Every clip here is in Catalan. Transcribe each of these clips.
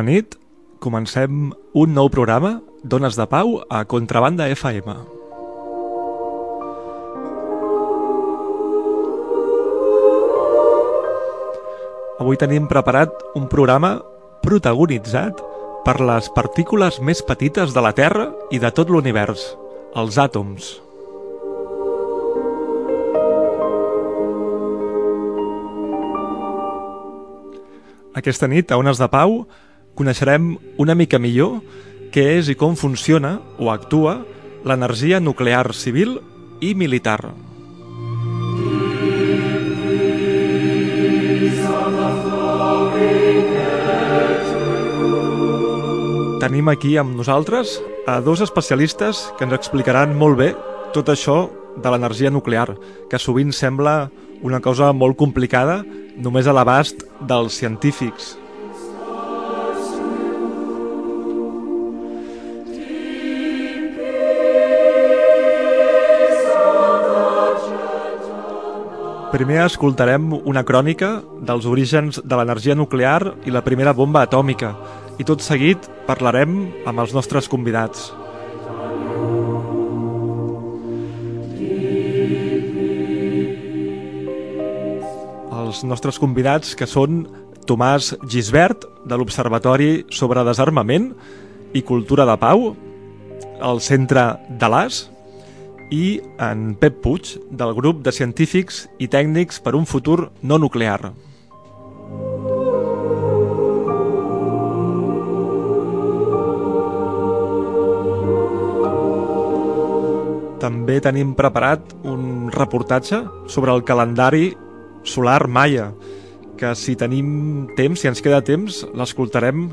Bona nit, comencem un nou programa d'Ones de Pau a Contrabanda FM. Avui tenim preparat un programa protagonitzat per les partícules més petites de la Terra i de tot l'univers, els àtoms. Aquesta nit, a Ones de Pau, coneixerem una mica millor què és i com funciona o actua l'energia nuclear civil i militar. Tenim aquí amb nosaltres a dos especialistes que ens explicaran molt bé tot això de l'energia nuclear, que sovint sembla una cosa molt complicada només a l'abast dels científics. Primer escoltarem una crònica dels orígens de l'energia nuclear i la primera bomba atòmica i tot seguit parlarem amb els nostres convidats. Els nostres convidats que són Tomàs Gisbert de l'Observatori sobre Desarmament i Cultura de Pau, el Centre de l'AS, i en Pep Puig, del grup de científics i tècnics per un futur no nuclear. També tenim preparat un reportatge sobre el calendari solar maia, que si tenim temps, si ens queda temps, l'escoltarem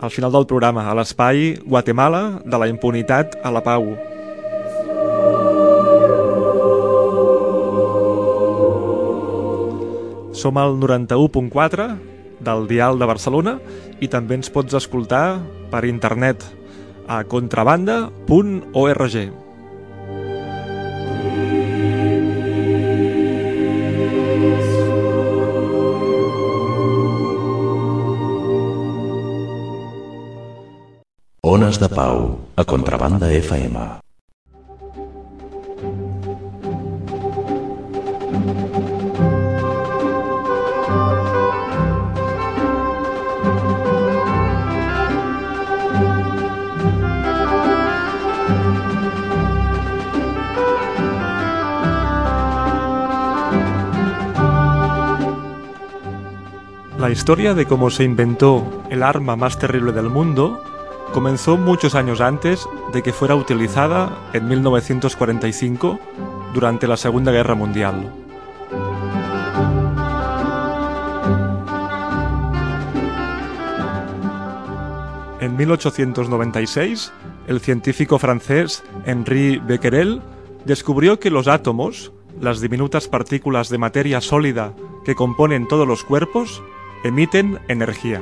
al final del programa, a l'espai Guatemala de la impunitat a la pau. Som al 91.4 del Dial de Barcelona i també ens pots escoltar per internet a contrabanda.org. Ones de Pau, a Contrabanda FM. La historia de cómo se inventó el arma más terrible del mundo comenzó muchos años antes de que fuera utilizada en 1945 durante la Segunda Guerra Mundial. En 1896, el científico francés Henri Becquerel descubrió que los átomos, las diminutas partículas de materia sólida que componen todos los cuerpos, emiten energía.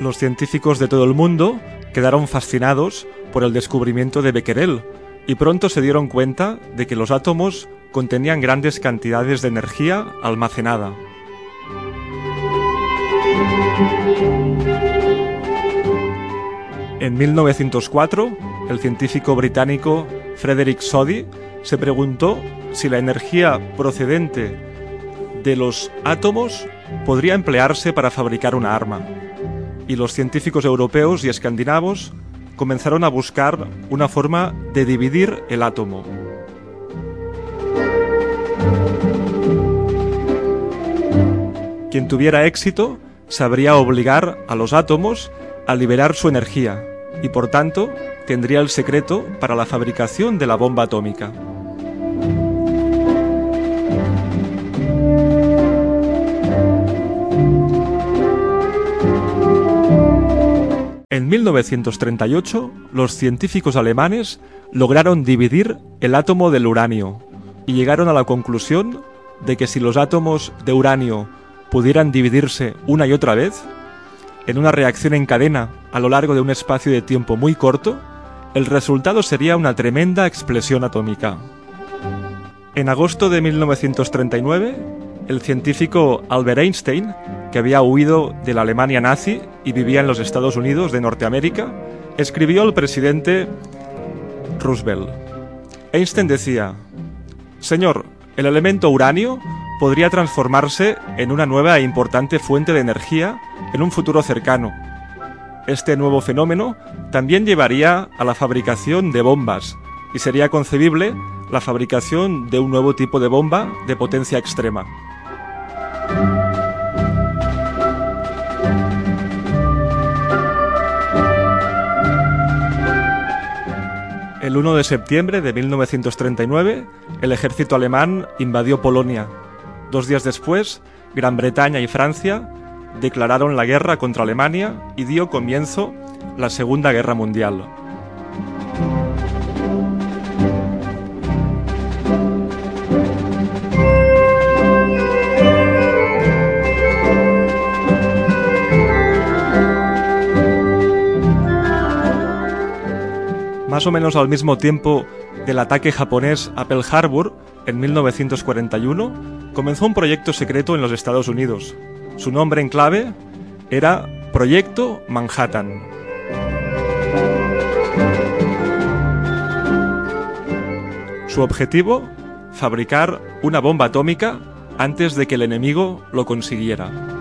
Los científicos de todo el mundo quedaron fascinados por el descubrimiento de Becquerel y pronto se dieron cuenta de que los átomos contenían grandes cantidades de energía almacenada. En 1904, el científico británico Frederick Soddy se preguntó si la energía procedente de los átomos podría emplearse para fabricar una arma. Y los científicos europeos y escandinavos comenzaron a buscar una forma de dividir el átomo. Quien tuviera éxito sabría obligar a los átomos a liberar su energía y por tanto tendría el secreto para la fabricación de la bomba atómica. En 1938, los científicos alemanes lograron dividir el átomo del uranio y llegaron a la conclusión de que si los átomos de uranio pudieran dividirse una y otra vez, en una reacción en cadena a lo largo de un espacio de tiempo muy corto, el resultado sería una tremenda explosión atómica. En agosto de 1939, el científico Albert Einstein, que había huido de la Alemania nazi y vivía en los Estados Unidos de Norteamérica, escribió al presidente Roosevelt. Einstein decía, Señor, el elemento uranio podría transformarse en una nueva e importante fuente de energía en un futuro cercano. Este nuevo fenómeno también llevaría a la fabricación de bombas y sería concebible la fabricación de un nuevo tipo de bomba de potencia extrema. El 1 de septiembre de 1939, el ejército alemán invadió Polonia. Dos días después, Gran Bretaña y Francia declararon la guerra contra Alemania y dio comienzo la Segunda Guerra Mundial. Más o menos al mismo tiempo del ataque japonés a Pearl Harbor, en 1941, comenzó un proyecto secreto en los Estados Unidos. Su nombre en clave era Proyecto Manhattan. Su objetivo, fabricar una bomba atómica antes de que el enemigo lo consiguiera.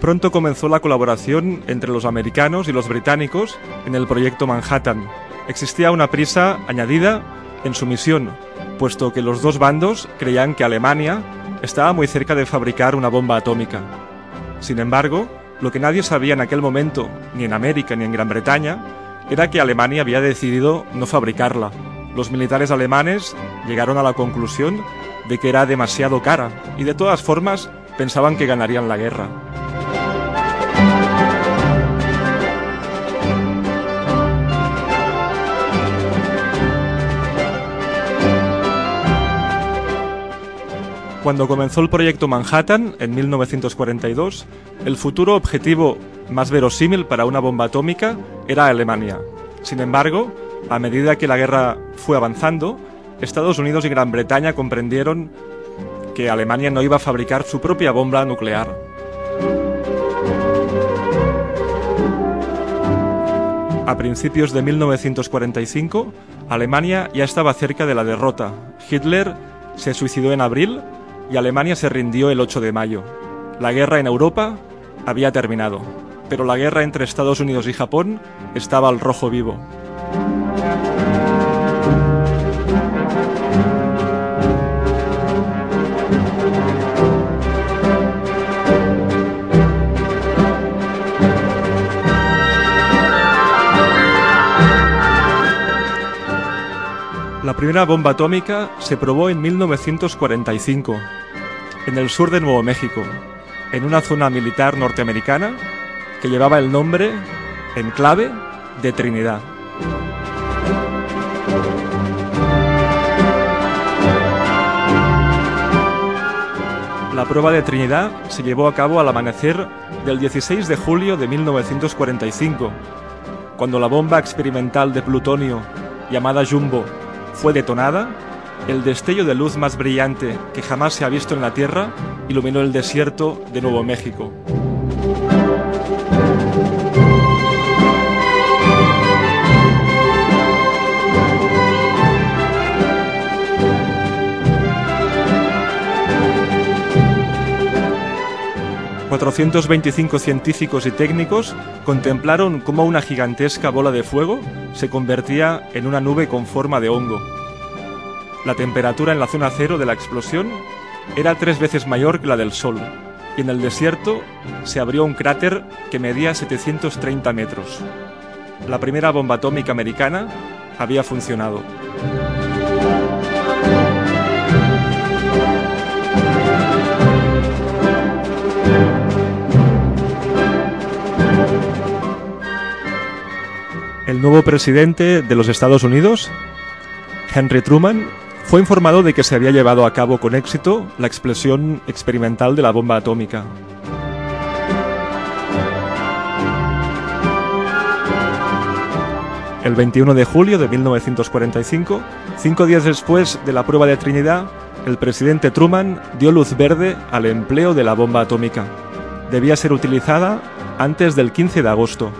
Pronto comenzó la colaboración entre los americanos y los británicos en el proyecto Manhattan. Existía una prisa añadida en su misión, puesto que los dos bandos creían que Alemania estaba muy cerca de fabricar una bomba atómica. Sin embargo, lo que nadie sabía en aquel momento, ni en América ni en Gran Bretaña, era que Alemania había decidido no fabricarla. Los militares alemanes llegaron a la conclusión de que era demasiado cara y de todas formas pensaban que ganarían la guerra. Cuando comenzó el proyecto Manhattan en 1942, el futuro objetivo más verosímil para una bomba atómica era Alemania. Sin embargo, a medida que la guerra fue avanzando, Estados Unidos y Gran Bretaña comprendieron que Alemania no iba a fabricar su propia bomba nuclear. A principios de 1945, Alemania ya estaba cerca de la derrota. Hitler se suicidó en abril y Alemania se rindió el 8 de mayo. La guerra en Europa había terminado, pero la guerra entre Estados Unidos y Japón estaba al rojo vivo. La primera bomba atómica se probó en 1945, en el sur de Nuevo México, en una zona militar norteamericana que llevaba el nombre, en clave, de Trinidad. La prueba de Trinidad se llevó a cabo al amanecer del 16 de julio de 1945, cuando la bomba experimental de plutonio llamada Jumbo fue detonada, el destello de luz más brillante que jamás se ha visto en la Tierra iluminó el desierto de Nuevo México. ...425 científicos y técnicos contemplaron cómo una gigantesca bola de fuego se convertía en una nube con forma de hongo. La temperatura en la zona cero de la explosión era tres veces mayor que la del Sol, y en el desierto se abrió un cráter que medía 730 metros. La primera bomba atómica americana había funcionado. El nuevo presidente de los Estados Unidos, Henry Truman, fue informado de que se había llevado a cabo con éxito la explosión experimental de la bomba atómica. El 21 de julio de 1945, cinco días después de la prueba de Trinidad, el presidente Truman dio luz verde al empleo de la bomba atómica. Debía ser utilizada antes del 15 de agosto,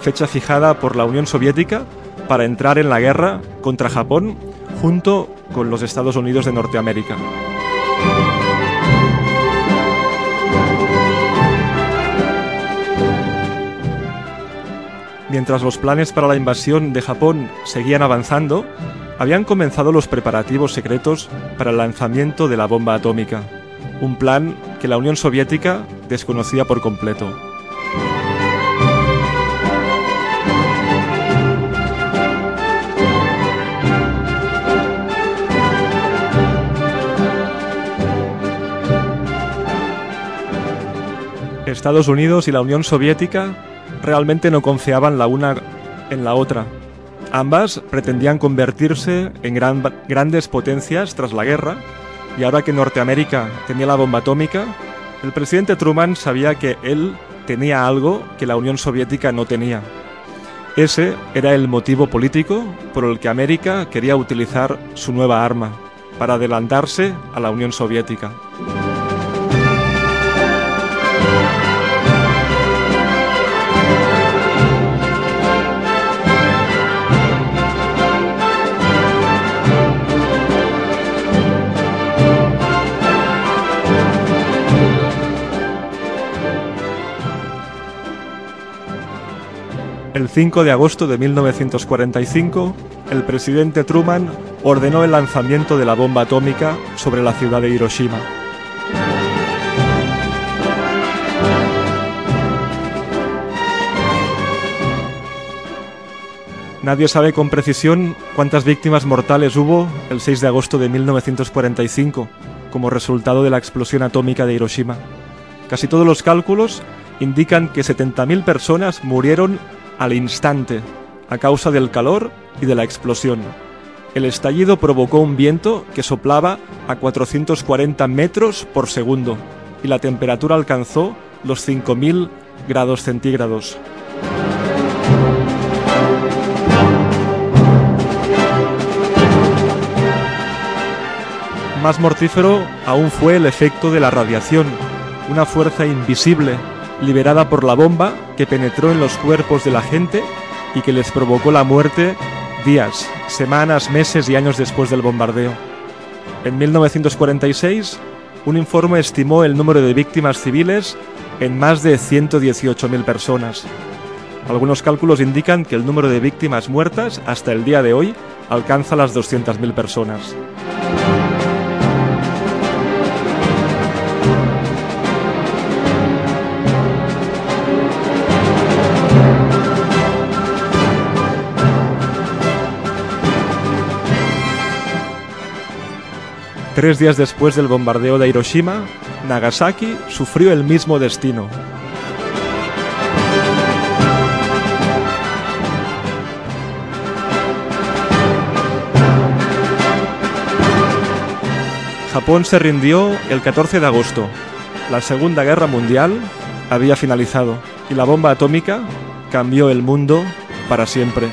fecha fijada por la Unión Soviética para entrar en la guerra contra Japón junto con los Estados Unidos de Norteamérica. Mientras los planes para la invasión de Japón seguían avanzando, habían comenzado los preparativos secretos para el lanzamiento de la bomba atómica, un plan que la Unión Soviética desconocía por completo. Estados Unidos y la Unión Soviética realmente no confiaban la una en la otra. Ambas pretendían convertirse en grandes potencias tras la guerra, y ahora que Norteamérica tenía la bomba atómica, el presidente Truman sabía que él tenía algo que la Unión Soviética no tenía. Ese era el motivo político por el que América quería utilizar su nueva arma, para adelantarse a la Unión Soviética. El 5 de agosto de 1945, el presidente Truman ordenó el lanzamiento de la bomba atómica sobre la ciudad de Hiroshima. Nadie sabe con precisión cuántas víctimas mortales hubo el 6 de agosto de 1945 como resultado de la explosión atómica de Hiroshima. Casi todos los cálculos indican que 70.000 personas murieron al instante a causa del calor y de la explosión. El estallido provocó un viento que soplaba a 440 metros por segundo y la temperatura alcanzó los 5.000 grados centígrados. Más mortífero aún fue el efecto de la radiación, una fuerza invisible liberada por la bomba que penetró en los cuerpos de la gente y que les provocó la muerte días, semanas, meses y años después del bombardeo. En 1946, un informe estimó el número de víctimas civiles en más de 118.000 personas. Algunos cálculos indican que el número de víctimas muertas hasta el día de hoy alcanza las 200.000 personas. Tres días después del bombardeo de Hiroshima, Nagasaki sufrió el mismo destino. Japón se rindió el 14 de agosto. La Segunda Guerra Mundial había finalizado y la bomba atómica cambió el mundo para siempre.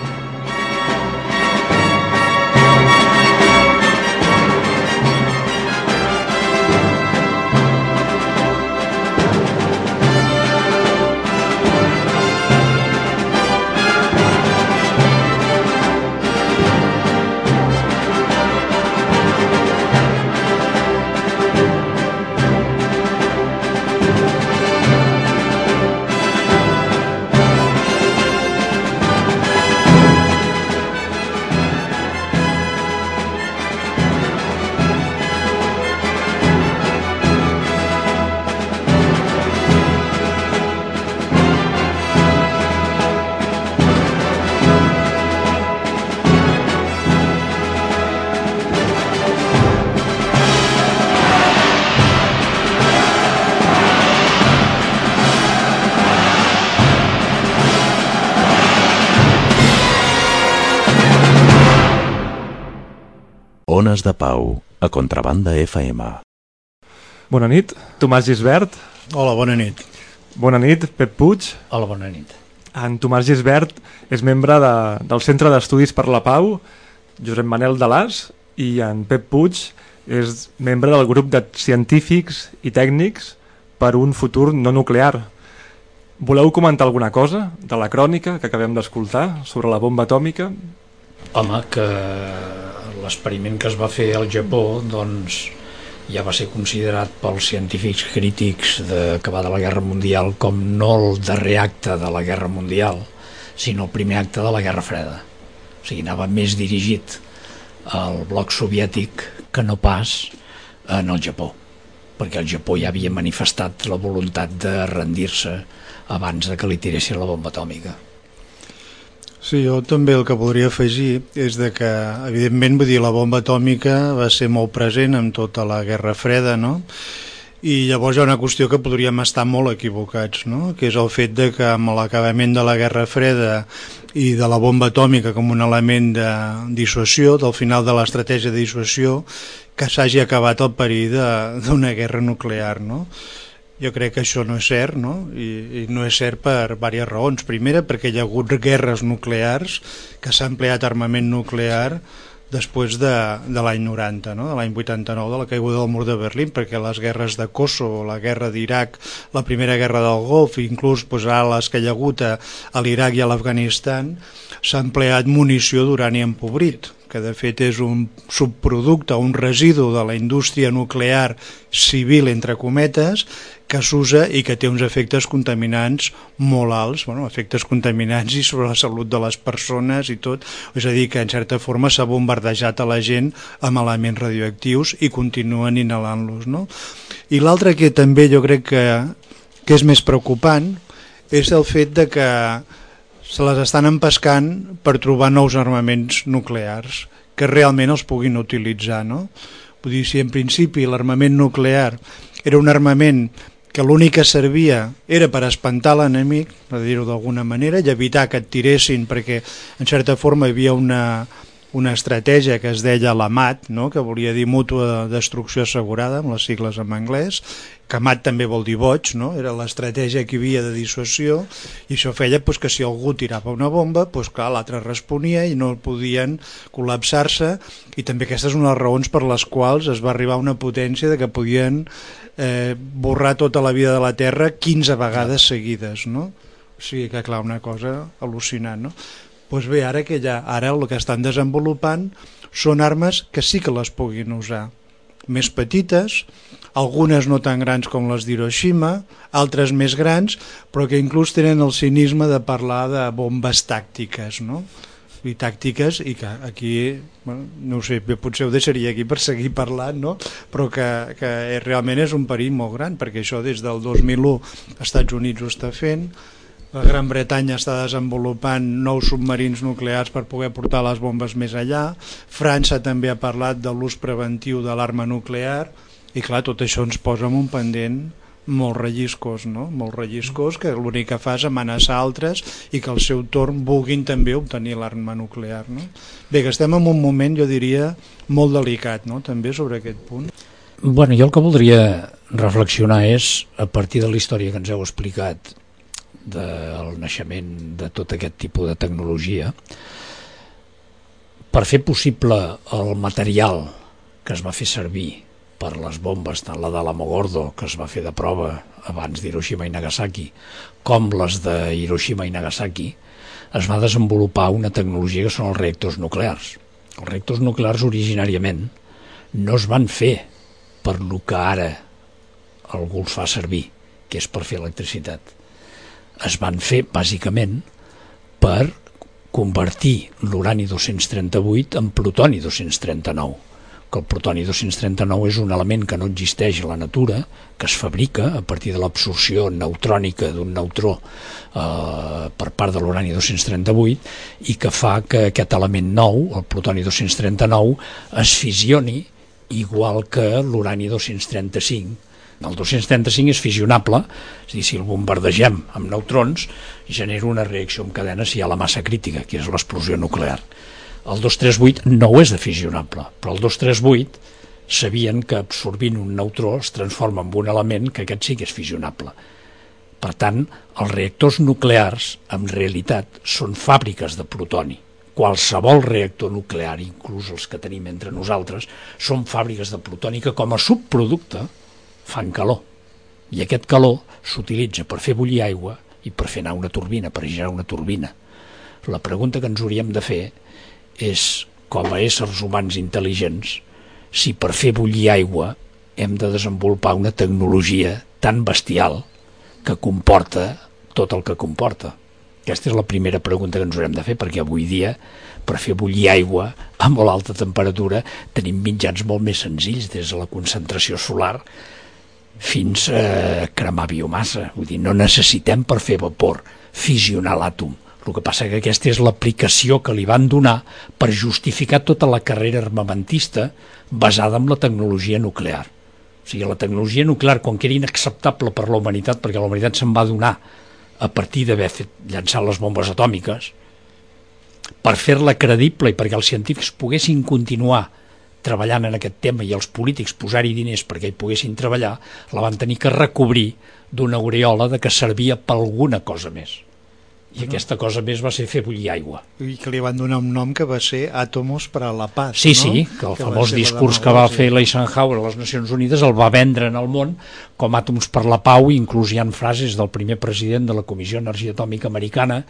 Ones de Pau, a Contrabanda FM. Bona nit, Tomàs Gisbert. Hola, bona nit. Bona nit, Pep Puig. Hola, bona nit. En Tomàs Gisbert és membre de, del Centre d'Estudis per la Pau, Josep Manel Dalàs, i en Pep Puig és membre del grup de científics i tècnics per un futur no nuclear. Voleu comentar alguna cosa de la crònica que acabem d'escoltar sobre la bomba atòmica? Home, que l'experiment que es va fer al Japó doncs, ja va ser considerat pels científics crítics de la Guerra Mundial com no el darrer acte de la Guerra Mundial, sinó el primer acte de la Guerra Freda. O sigui, anava més dirigit al bloc soviètic que no pas en el Japó, perquè el Japó ja havia manifestat la voluntat de rendir-se abans de que li tiressin la bomba atòmica. Sí, jo també el que voldria afegir és de que, evidentment, vull dir, la bomba atòmica va ser molt present en tota la Guerra Freda, no?, i llavors hi ha una qüestió que podríem estar molt equivocats, no? que és el fet de que amb l'acabament de la Guerra Freda i de la bomba atòmica com un element de dissuasió, del final de l'estratègia de dissuasió, que s'hagi acabat el perill d'una guerra nuclear. No? Jo crec que això no és cert, no? I, i no és cert per diverses raons. Primera, perquè hi ha hagut guerres nuclears, que s'ha empleat armament nuclear després de, de l'any 90, no? de l'any 89, de la caiguda del mur de Berlín, perquè les guerres de Kosovo, la guerra d'Iraq, la primera guerra del Golf, inclús pues, les que hi ha hagut a, a l'Iraq i a l'Afganistan, s'ha empleat munició d'urani empobrit, que de fet és un subproducte, un residu de la indústria nuclear civil, entre cometes, que s'usa i que té uns efectes contaminants molt alts, bueno, efectes contaminants i sobre la salut de les persones i tot, és a dir, que en certa forma s'ha bombardejat a la gent amb elements radioactius i continuen inhalant-los. No? I l'altre que també jo crec que, que és més preocupant és el fet de que se les estan empescant per trobar nous armaments nuclears que realment els puguin utilitzar. No? Vull dir, si en principi l'armament nuclear era un armament que l'únic que servia era per espantar l'enemic, per dir-ho d'alguna manera, i evitar que et tiressin, perquè en certa forma hi havia una, una estratègia que es deia la MAT, no? que volia dir mútua de destrucció assegurada, amb les sigles en anglès, que MAT també vol dir boig, no? era l'estratègia que hi havia de dissuasió, i això feia pues, que si algú tirava una bomba, pues, clar, l'altre responia i no podien col·lapsar-se, i també aquestes són les raons per les quals es va arribar a una potència de que podien eh, borrar tota la vida de la Terra 15 vegades seguides, no? O sigui que, clar, una cosa al·lucinant, no? pues bé, ara que ja, ara el que estan desenvolupant són armes que sí que les puguin usar. Més petites, algunes no tan grans com les d'Hiroshima, altres més grans, però que inclús tenen el cinisme de parlar de bombes tàctiques, no? I tàctiques i que aquí, bueno, no sé, potser ho deixaria aquí per seguir parlant, no? però que, que realment és un perill molt gran, perquè això des del 2001 als Estats Units ho està fent, la Gran Bretanya està desenvolupant nous submarins nuclears per poder portar les bombes més allà. França també ha parlat de l'ús preventiu de l'arma nuclear i clar, tot això ens posa en un pendent molt relliscós, no? molt relliscós que l'únic que fa és amenaçar altres i que al seu torn vulguin també obtenir l'arma nuclear. No? Bé, que estem en un moment, jo diria, molt delicat no? també sobre aquest punt. Bueno, jo el que voldria reflexionar és, a partir de la història que ens heu explicat, del naixement de tot aquest tipus de tecnologia per fer possible el material que es va fer servir per les bombes, tant la de l'Amogordo, que es va fer de prova abans d'Hiroshima i Nagasaki, com les de Hiroshima i Nagasaki, es va desenvolupar una tecnologia que són els reactors nuclears. Els reactors nuclears originàriament no es van fer per lo que ara algú els fa servir, que és per fer electricitat es van fer bàsicament per convertir l'urani 238 en plutoni 239 que el plutoni 239 és un element que no existeix a la natura, que es fabrica a partir de l'absorció neutrònica d'un neutró eh, per part de l'urani 238 i que fa que aquest element nou, el plutoni 239, es fisioni igual que l'urani 235 el 235 és fissionable, és a dir, si el bombardegem amb neutrons, genera una reacció en cadena si hi ha la massa crítica, que és l'explosió nuclear. El 238 no és de fissionable, però el 238 sabien que absorbint un neutró es transforma en un element que aquest sí que és fissionable. Per tant, els reactors nuclears, en realitat, són fàbriques de plutoni. Qualsevol reactor nuclear, inclús els que tenim entre nosaltres, són fàbriques de plutoni que com a subproducte fan calor. I aquest calor s'utilitza per fer bullir aigua i per fer anar una turbina, per girar una turbina. La pregunta que ens hauríem de fer és, com a éssers humans intel·ligents, si per fer bullir aigua hem de desenvolupar una tecnologia tan bestial que comporta tot el que comporta. Aquesta és la primera pregunta que ens haurem de fer, perquè avui dia, per fer bullir aigua a molt alta temperatura, tenim mitjans molt més senzills, des de la concentració solar fins a cremar biomassa. Vull dir, no necessitem per fer vapor fissionar l'àtom. El que passa que aquesta és l'aplicació que li van donar per justificar tota la carrera armamentista basada en la tecnologia nuclear. O sigui, la tecnologia nuclear, quan que era inacceptable per la humanitat, perquè la humanitat se'n va donar a partir d'haver fet llançar les bombes atòmiques, per fer-la credible i perquè els científics poguessin continuar treballant en aquest tema i els polítics posar-hi diners perquè hi poguessin treballar, la van tenir que recobrir d'una aureola de que servia per alguna cosa més. I no. aquesta cosa més va ser fer bullir aigua. I que li van donar un nom que va ser Àtomos per a la Paz. Sí, no? sí, que el que famós discurs que va fer l'Eisenhower a les Nacions Unides el va vendre en el món com Àtoms per la Pau, inclús hi ha frases del primer president de la Comissió Energia Atòmica Americana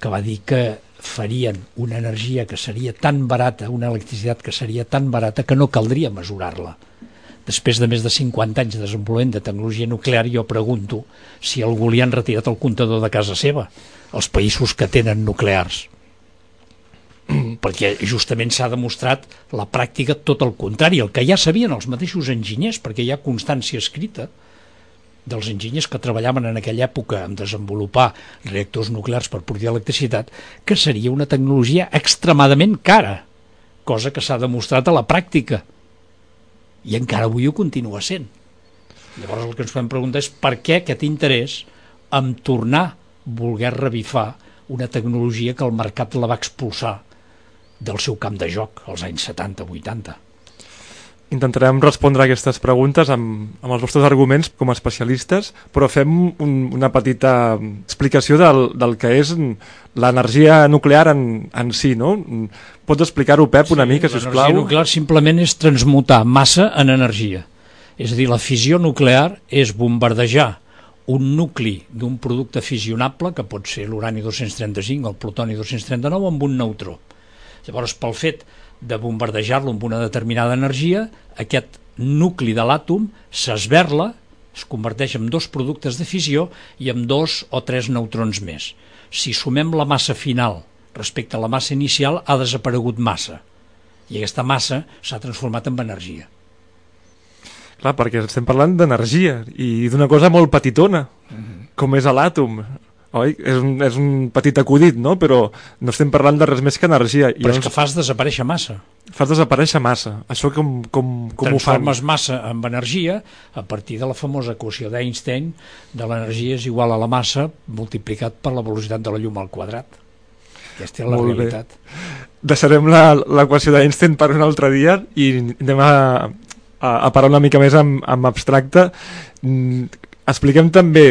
que va dir que farien una energia que seria tan barata, una electricitat que seria tan barata que no caldria mesurar-la. Després de més de 50 anys de desenvolupament de tecnologia nuclear, jo pregunto si algú li han retirat el comptador de casa seva, els països que tenen nuclears. perquè justament s'ha demostrat la pràctica tot el contrari, el que ja sabien els mateixos enginyers, perquè hi ha constància escrita, dels enginyers que treballaven en aquella època en desenvolupar reactors nuclears per produir electricitat, que seria una tecnologia extremadament cara, cosa que s'ha demostrat a la pràctica. I encara avui ho continua sent. Llavors el que ens podem preguntar és per què aquest interès en tornar a voler revifar una tecnologia que el mercat la va expulsar del seu camp de joc als anys 70-80. Intentarem respondre a aquestes preguntes amb, amb els vostres arguments com a especialistes, però fem un, una petita explicació del, del que és l'energia nuclear en, en si, no? Pots explicar-ho, Pep, una sí, mica, si us plau? L'energia nuclear simplement és transmutar massa en energia. És a dir, la fissió nuclear és bombardejar un nucli d'un producte fissionable, que pot ser l'urani 235 o el plutoni 239, amb un neutró. Llavors, pel fet de bombardejar-lo amb una determinada energia, aquest nucli de l'àtom s'esberla, es converteix en dos productes de fissió i en dos o tres neutrons més. Si sumem la massa final respecte a la massa inicial, ha desaparegut massa. I aquesta massa s'ha transformat en energia. Clar, perquè estem parlant d'energia i d'una cosa molt petitona, mhm. -huh. com és l'àtom oi? És un, és un petit acudit, no? Però no estem parlant de res més que energia. Però I és que fas desaparèixer massa. Fas desaparèixer massa. Això com, com, com ho fan? Transformes massa en energia a partir de la famosa equació d'Einstein de l'energia és igual a la massa multiplicat per la velocitat de la llum al quadrat. Aquesta és la Molt realitat. Bé. Deixarem l'equació d'Einstein per un altre dia i anem a, a, a parar una mica més amb, amb abstracte. Mm, expliquem també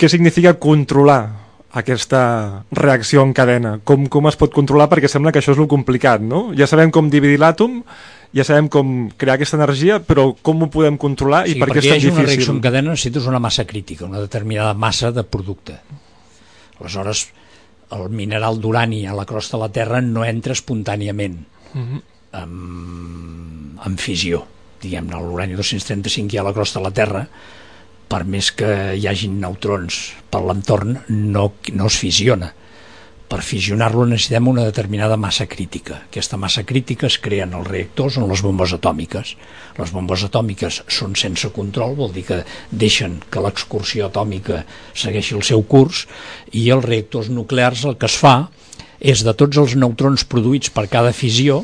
què significa controlar aquesta reacció en cadena? Com, com es pot controlar? Perquè sembla que això és el complicat, no? Ja sabem com dividir l'àtom, ja sabem com crear aquesta energia, però com ho podem controlar sí, i per què és tan difícil? una reacció en cadena necessites una massa crítica, una determinada massa de producte. Aleshores, el mineral d'urani a la crosta de la Terra no entra espontàniament mhm. -huh. amb, amb fissió. Diguem-ne, l'urani 235 hi ha a la crosta de la Terra, per més que hi hagin neutrons per l'entorn, no, no es fisiona. Per fissionar-lo necessitem una determinada massa crítica. Aquesta massa crítica es crea en els reactors o en les bombes atòmiques. Les bombes atòmiques són sense control, vol dir que deixen que l'excursió atòmica segueixi el seu curs, i els reactors nuclears el que es fa és de tots els neutrons produïts per cada fissió,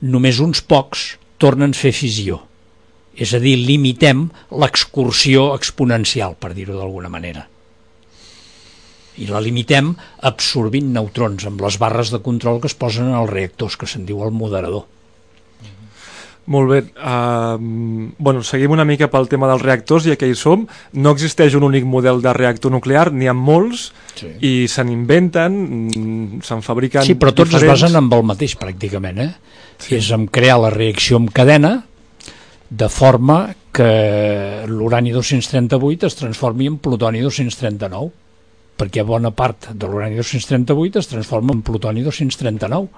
només uns pocs tornen a fer fissió és a dir, limitem l'excursió exponencial, per dir-ho d'alguna manera. I la limitem absorbint neutrons amb les barres de control que es posen en els reactors, que se'n diu el moderador. Molt bé. Uh, bueno, seguim una mica pel tema dels reactors, ja que hi som. No existeix un únic model de reactor nuclear, n'hi ha molts, sí. i se n'inventen, mm, se'n fabriquen Sí, però tots diferents. es basen en el mateix, pràcticament. Eh? Sí. És en crear la reacció en cadena, de forma que l'urani 238 es transformi en plutoni 239 perquè bona part de l'urani 238 es transforma en plutoni 239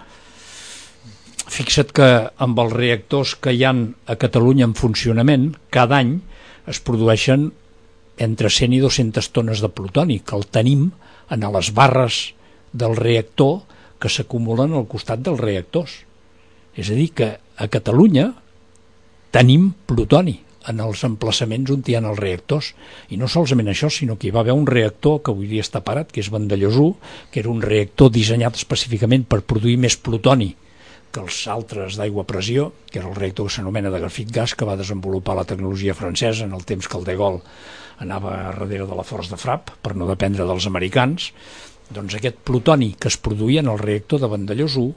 fixa't que amb els reactors que hi han a Catalunya en funcionament, cada any es produeixen entre 100 i 200 tones de plutoni, que el tenim en les barres del reactor que s'acumulen al costat dels reactors. És a dir, que a Catalunya tenim plutoni en els emplaçaments on hi ha els reactors. I no solament això, sinó que hi va haver un reactor que avui dia està parat, que és Vandellós 1, que era un reactor dissenyat específicament per produir més plutoni que els altres d'aigua pressió, que era el reactor que s'anomena de grafit gas, que va desenvolupar la tecnologia francesa en el temps que el de Gaulle anava darrere de la Force de Frapp, per no dependre dels americans, doncs aquest plutoni que es produïa en el reactor de Vandellós 1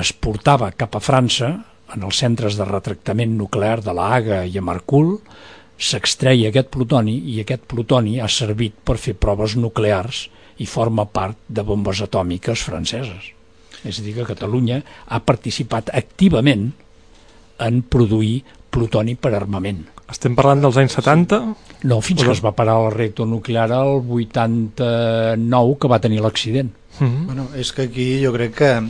es portava cap a França, en els centres de retractament nuclear de la Haga i a Marcul, s'extreia aquest plutoni i aquest plutoni ha servit per fer proves nuclears i forma part de bombes atòmiques franceses. És a dir, que Catalunya ha participat activament en produir plutoni per armament. Estem parlant dels anys 70? No, fins que es va parar el reactor nuclear al 89, que va tenir l'accident. Mm -hmm. bueno, és que aquí jo crec que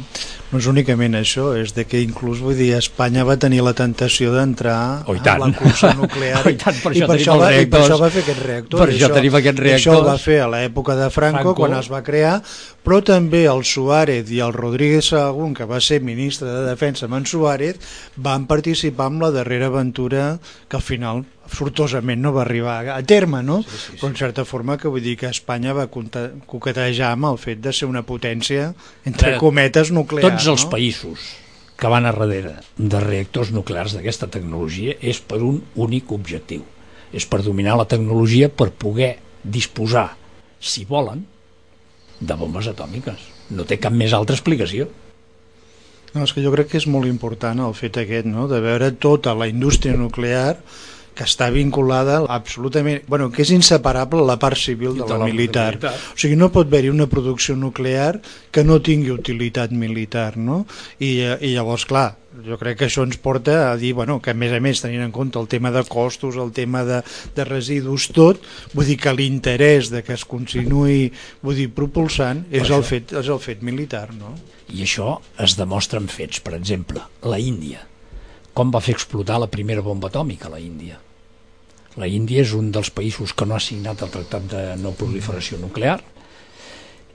no és únicament això, és de que inclús vull dir, Espanya va tenir la tentació d'entrar oh, a la cursa nuclear oh, i, tant, per i, per això va, i per això va fer aquest reactor per això, això tenim aquests reactors això va fer a l'època de Franco, Franco, quan es va crear però també el Suárez i el Rodríguez Sagún, que va ser ministre de Defensa amb en Suárez, van participar en la darrera aventura que al final sortosament no va arribar a terme, no? Sí, sí, sí. Però en certa forma que vull dir que Espanya va coquetejar amb el fet de ser una potència, entre cometes, nuclear. Tots els no? països que van a darrere de reactors nuclears d'aquesta tecnologia és per un únic objectiu. És per dominar la tecnologia per poder disposar, si volen, de bombes atòmiques. No té cap més altra explicació. No, és que jo crec que és molt important el fet aquest, no?, de veure tota la indústria nuclear que està vinculada absolutament, bueno, que és inseparable la part civil de, de la, la militar. militar. O sigui, no pot haver-hi una producció nuclear que no tingui utilitat militar, no? I, i llavors, clar, jo crec que això ens porta a dir bueno, que a més a més tenint en compte el tema de costos, el tema de, de residus, tot, vull dir que l'interès de que es continuï vull dir, propulsant és el, fet, és el fet militar. No? I això es demostra en fets, per exemple, la Índia. Com va fer explotar la primera bomba atòmica a la Índia? La Índia és un dels països que no ha signat el Tractat de No Proliferació Nuclear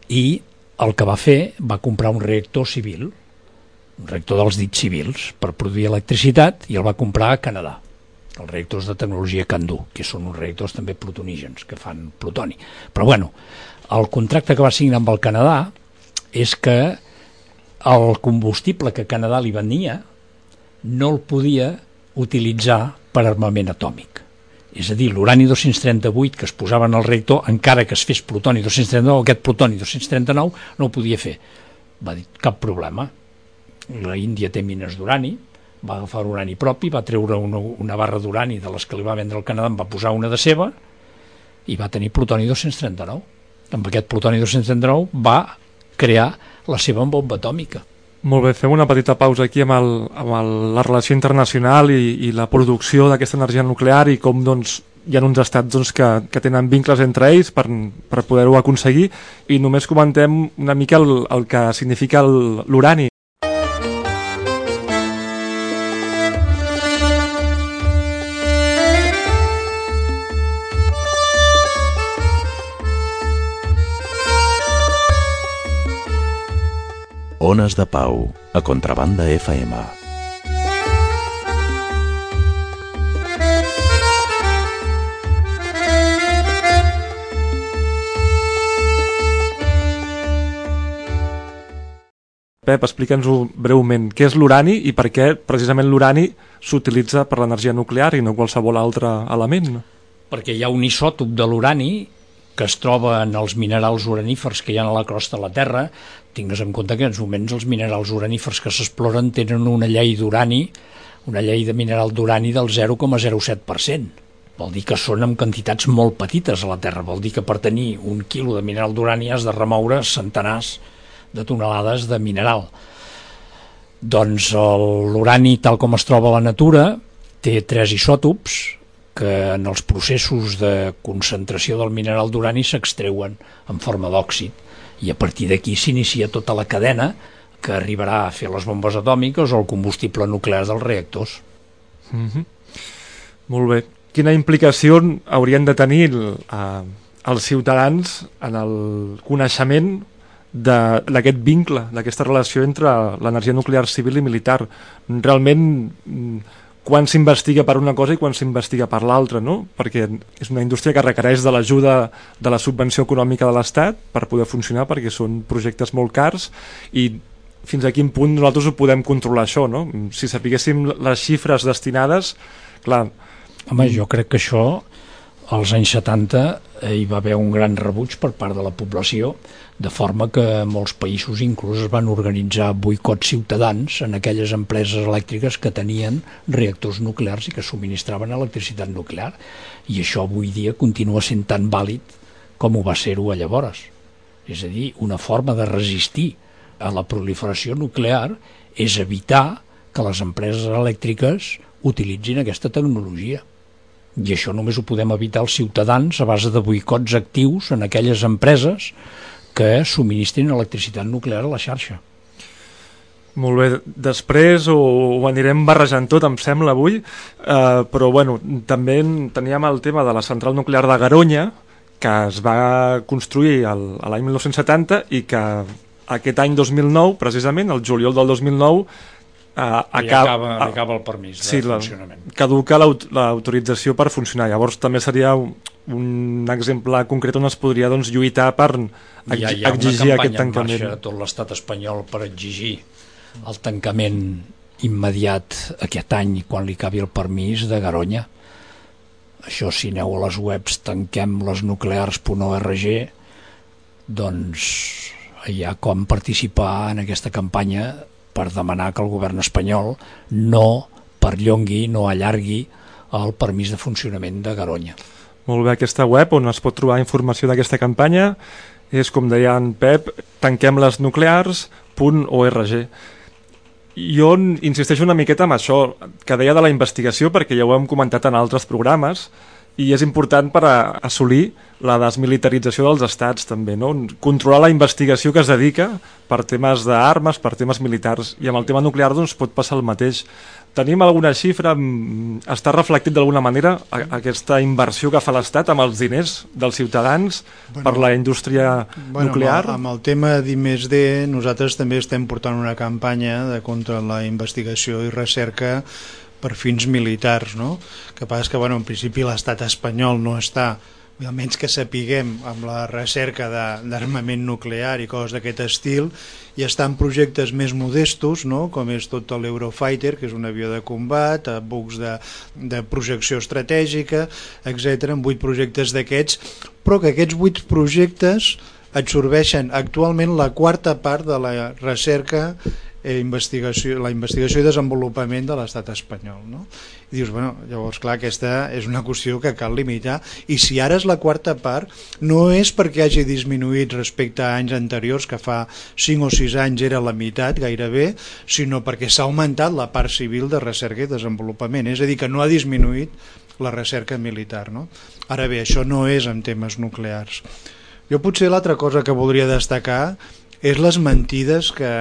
i el que va fer va comprar un reactor civil, un reactor dels dits civils, per produir electricitat i el va comprar a Canadà els reactors de tecnologia Candu, que són uns reactors també plutonígens, que fan plutoni. Però bueno, el contracte que va signar amb el Canadà és que el combustible que Canadà li venia no el podia utilitzar per armament atòmic és a dir, l'urani 238 que es posava en el reactor, encara que es fes plutoni 239, aquest plutoni 239 no ho podia fer. Va dir, cap problema. La Índia té mines d'urani, va agafar urani propi, va treure una, una barra d'urani de les que li va vendre el Canadà, en va posar una de seva i va tenir plutoni 239. Amb aquest plutoni 239 va crear la seva bomba atòmica. Molt bé, fem una petita pausa aquí amb, el, amb el, la relació internacional i, i la producció d'aquesta energia nuclear i com doncs, hi ha uns estats doncs, que, que tenen vincles entre ells per, per poder-ho aconseguir i només comentem una mica el, el que significa l'urani. Ones de Pau, a Contrabanda FM. Pep, explica'ns-ho breument. Què és l'urani i per què precisament l'urani s'utilitza per l'energia nuclear i no qualsevol altre element? Perquè hi ha un isòtop de l'urani que es troba en els minerals uranífers que hi ha a la crosta de la Terra, tingues en compte que en els moments els minerals uranífers que s'exploren tenen una llei d'urani, una llei de mineral d'urani del 0,07%. Vol dir que són en quantitats molt petites a la Terra. Vol dir que per tenir un quilo de mineral d'urani has de remoure centenars de tonelades de mineral. Doncs l'urani, tal com es troba a la natura, té tres isòtops que en els processos de concentració del mineral d'urani s'extreuen en forma d'òxid i a partir d'aquí s'inicia tota la cadena que arribarà a fer les bombes atòmiques o el combustible nuclear dels reactors. Mm -hmm. Molt bé. Quina implicació haurien de tenir eh, els ciutadans en el coneixement d'aquest vincle, d'aquesta relació entre l'energia nuclear civil i militar? Realment mm, quan s'investiga per una cosa i quan s'investiga per l'altra, no? perquè és una indústria que requereix de l'ajuda de la subvenció econòmica de l'Estat per poder funcionar, perquè són projectes molt cars i fins a quin punt nosaltres ho podem controlar això, no? Si sapiguéssim les xifres destinades, clar... Home, jo crec que això, als anys 70, eh, hi va haver un gran rebuig per part de la població, de forma que molts països inclús es van organitzar boicots ciutadans en aquelles empreses elèctriques que tenien reactors nuclears i que subministraven electricitat nuclear. I això avui dia continua sent tan vàlid com ho va ser-ho a llavors. És a dir, una forma de resistir a la proliferació nuclear és evitar que les empreses elèctriques utilitzin aquesta tecnologia. I això només ho podem evitar els ciutadans a base de boicots actius en aquelles empreses que subministrin electricitat nuclear a la xarxa. Molt bé, després ho, ho anirem barrejant tot, em sembla, avui, eh, però bueno, també teníem el tema de la central nuclear de Garonya, que es va construir l'any 1970 i que aquest any 2009, precisament, el juliol del 2009, eh, acaba, acaba, acaba el permís de sí, funcionament. La, caduca l'autorització per funcionar. Llavors també seria un, un exemple concret on es podria doncs, lluitar per hi ha, hi ha exigir aquest tancament. Hi ha tot l'estat espanyol per exigir el tancament immediat aquest any quan li acabi el permís de Garonya. Això si aneu a les webs tanquem les nuclears.org doncs hi ha com participar en aquesta campanya per demanar que el govern espanyol no perllongui, no allargui el permís de funcionament de Garonya. Molt bé, aquesta web on es pot trobar informació d'aquesta campanya és, com deia en Pep, tanquemlesnuclears.org. Jo insisteixo una miqueta en això que deia de la investigació, perquè ja ho hem comentat en altres programes, i és important per a assolir la desmilitarització dels estats també, no? controlar la investigació que es dedica per temes d'armes, per temes militars i amb el tema nuclear doncs pot passar el mateix tenim alguna xifra mm, està reflectit d'alguna manera aquesta inversió que fa l'Estat amb els diners dels ciutadans bueno, per la indústria bueno, nuclear? Amb el, amb el tema d'I+D nosaltres també estem portant una campanya de contra la investigació i recerca per fins militars, no? que passa que bueno, en principi l'estat espanyol no està almenys que sapiguem amb la recerca d'armament nuclear i coses d'aquest estil i estan projectes més modestos no? com és tot l'Eurofighter que és un avió de combat bucs de, de projecció estratègica etc, amb vuit projectes d'aquests però que aquests vuit projectes absorbeixen actualment la quarta part de la recerca eh, investigació, la investigació i desenvolupament de l'estat espanyol. No? I dius, bueno, llavors clar, aquesta és una qüestió que cal limitar i si ara és la quarta part no és perquè hagi disminuït respecte a anys anteriors que fa 5 o 6 anys era la meitat gairebé, sinó perquè s'ha augmentat la part civil de recerca i desenvolupament, és a dir, que no ha disminuït la recerca militar. No? Ara bé, això no és en temes nuclears. Jo potser l'altra cosa que voldria destacar és les mentides que,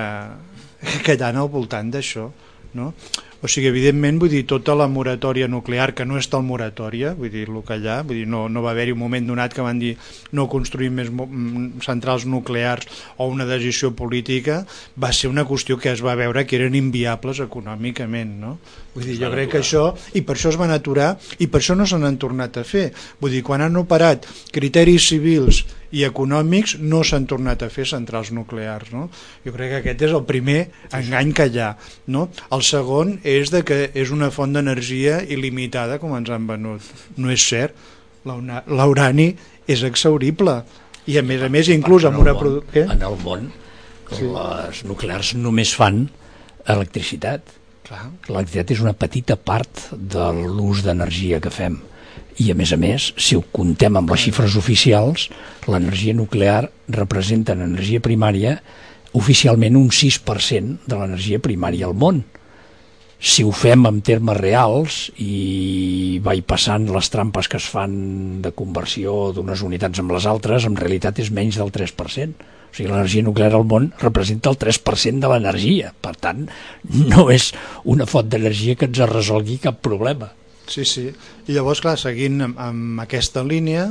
que hi ha al voltant d'això no? O sigui, evidentment, vull dir, tota la moratòria nuclear, que no és tal moratòria, vull dir, el que ha, vull dir, no, no va haver-hi un moment donat que van dir no construir més mm, centrals nuclears o una decisió política, va ser una qüestió que es va veure que eren inviables econòmicament, no? Vull dir, jo crec que això, i per això es van aturar, i per això no se n'han tornat a fer. Vull dir, quan han operat criteris civils i econòmics no s'han tornat a fer centrals nuclears. No? Jo crec que aquest és el primer engany que hi ha. No? El segon és de que és una font d'energia il·limitada com ens han venut. No és cert. L'urani és exaurible. I a més a més, inclús amb una... Món, en el món, sí. les nuclears només fan electricitat L'electricitat és una petita part de l'ús d'energia que fem. I, a més a més, si ho contem amb les xifres oficials, l'energia nuclear representa en energia primària oficialment un 6% de l'energia primària al món. Si ho fem en termes reals i vaig passant les trampes que es fan de conversió d'unes unitats amb les altres, en realitat és menys del 3%. O sigui, l'energia nuclear al món representa el 3% de l'energia. Per tant, no és una font d'energia que ens resolgui cap problema. Sí, sí. I llavors, clar, seguint amb, amb aquesta línia,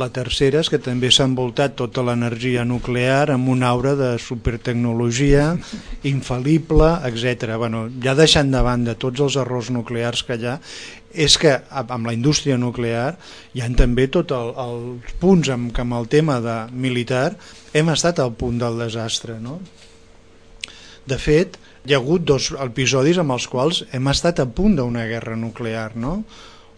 la tercera és que també s'ha envoltat tota l'energia nuclear amb una aura de supertecnologia, infal·lible, etc. Bueno, ja deixant de banda tots els errors nuclears que hi ha, és que amb la indústria nuclear hi han també tots el, els punts amb que amb el tema de militar hem estat al punt del desastre. No? De fet, hi ha hagut dos episodis amb els quals hem estat a punt d'una guerra nuclear, no?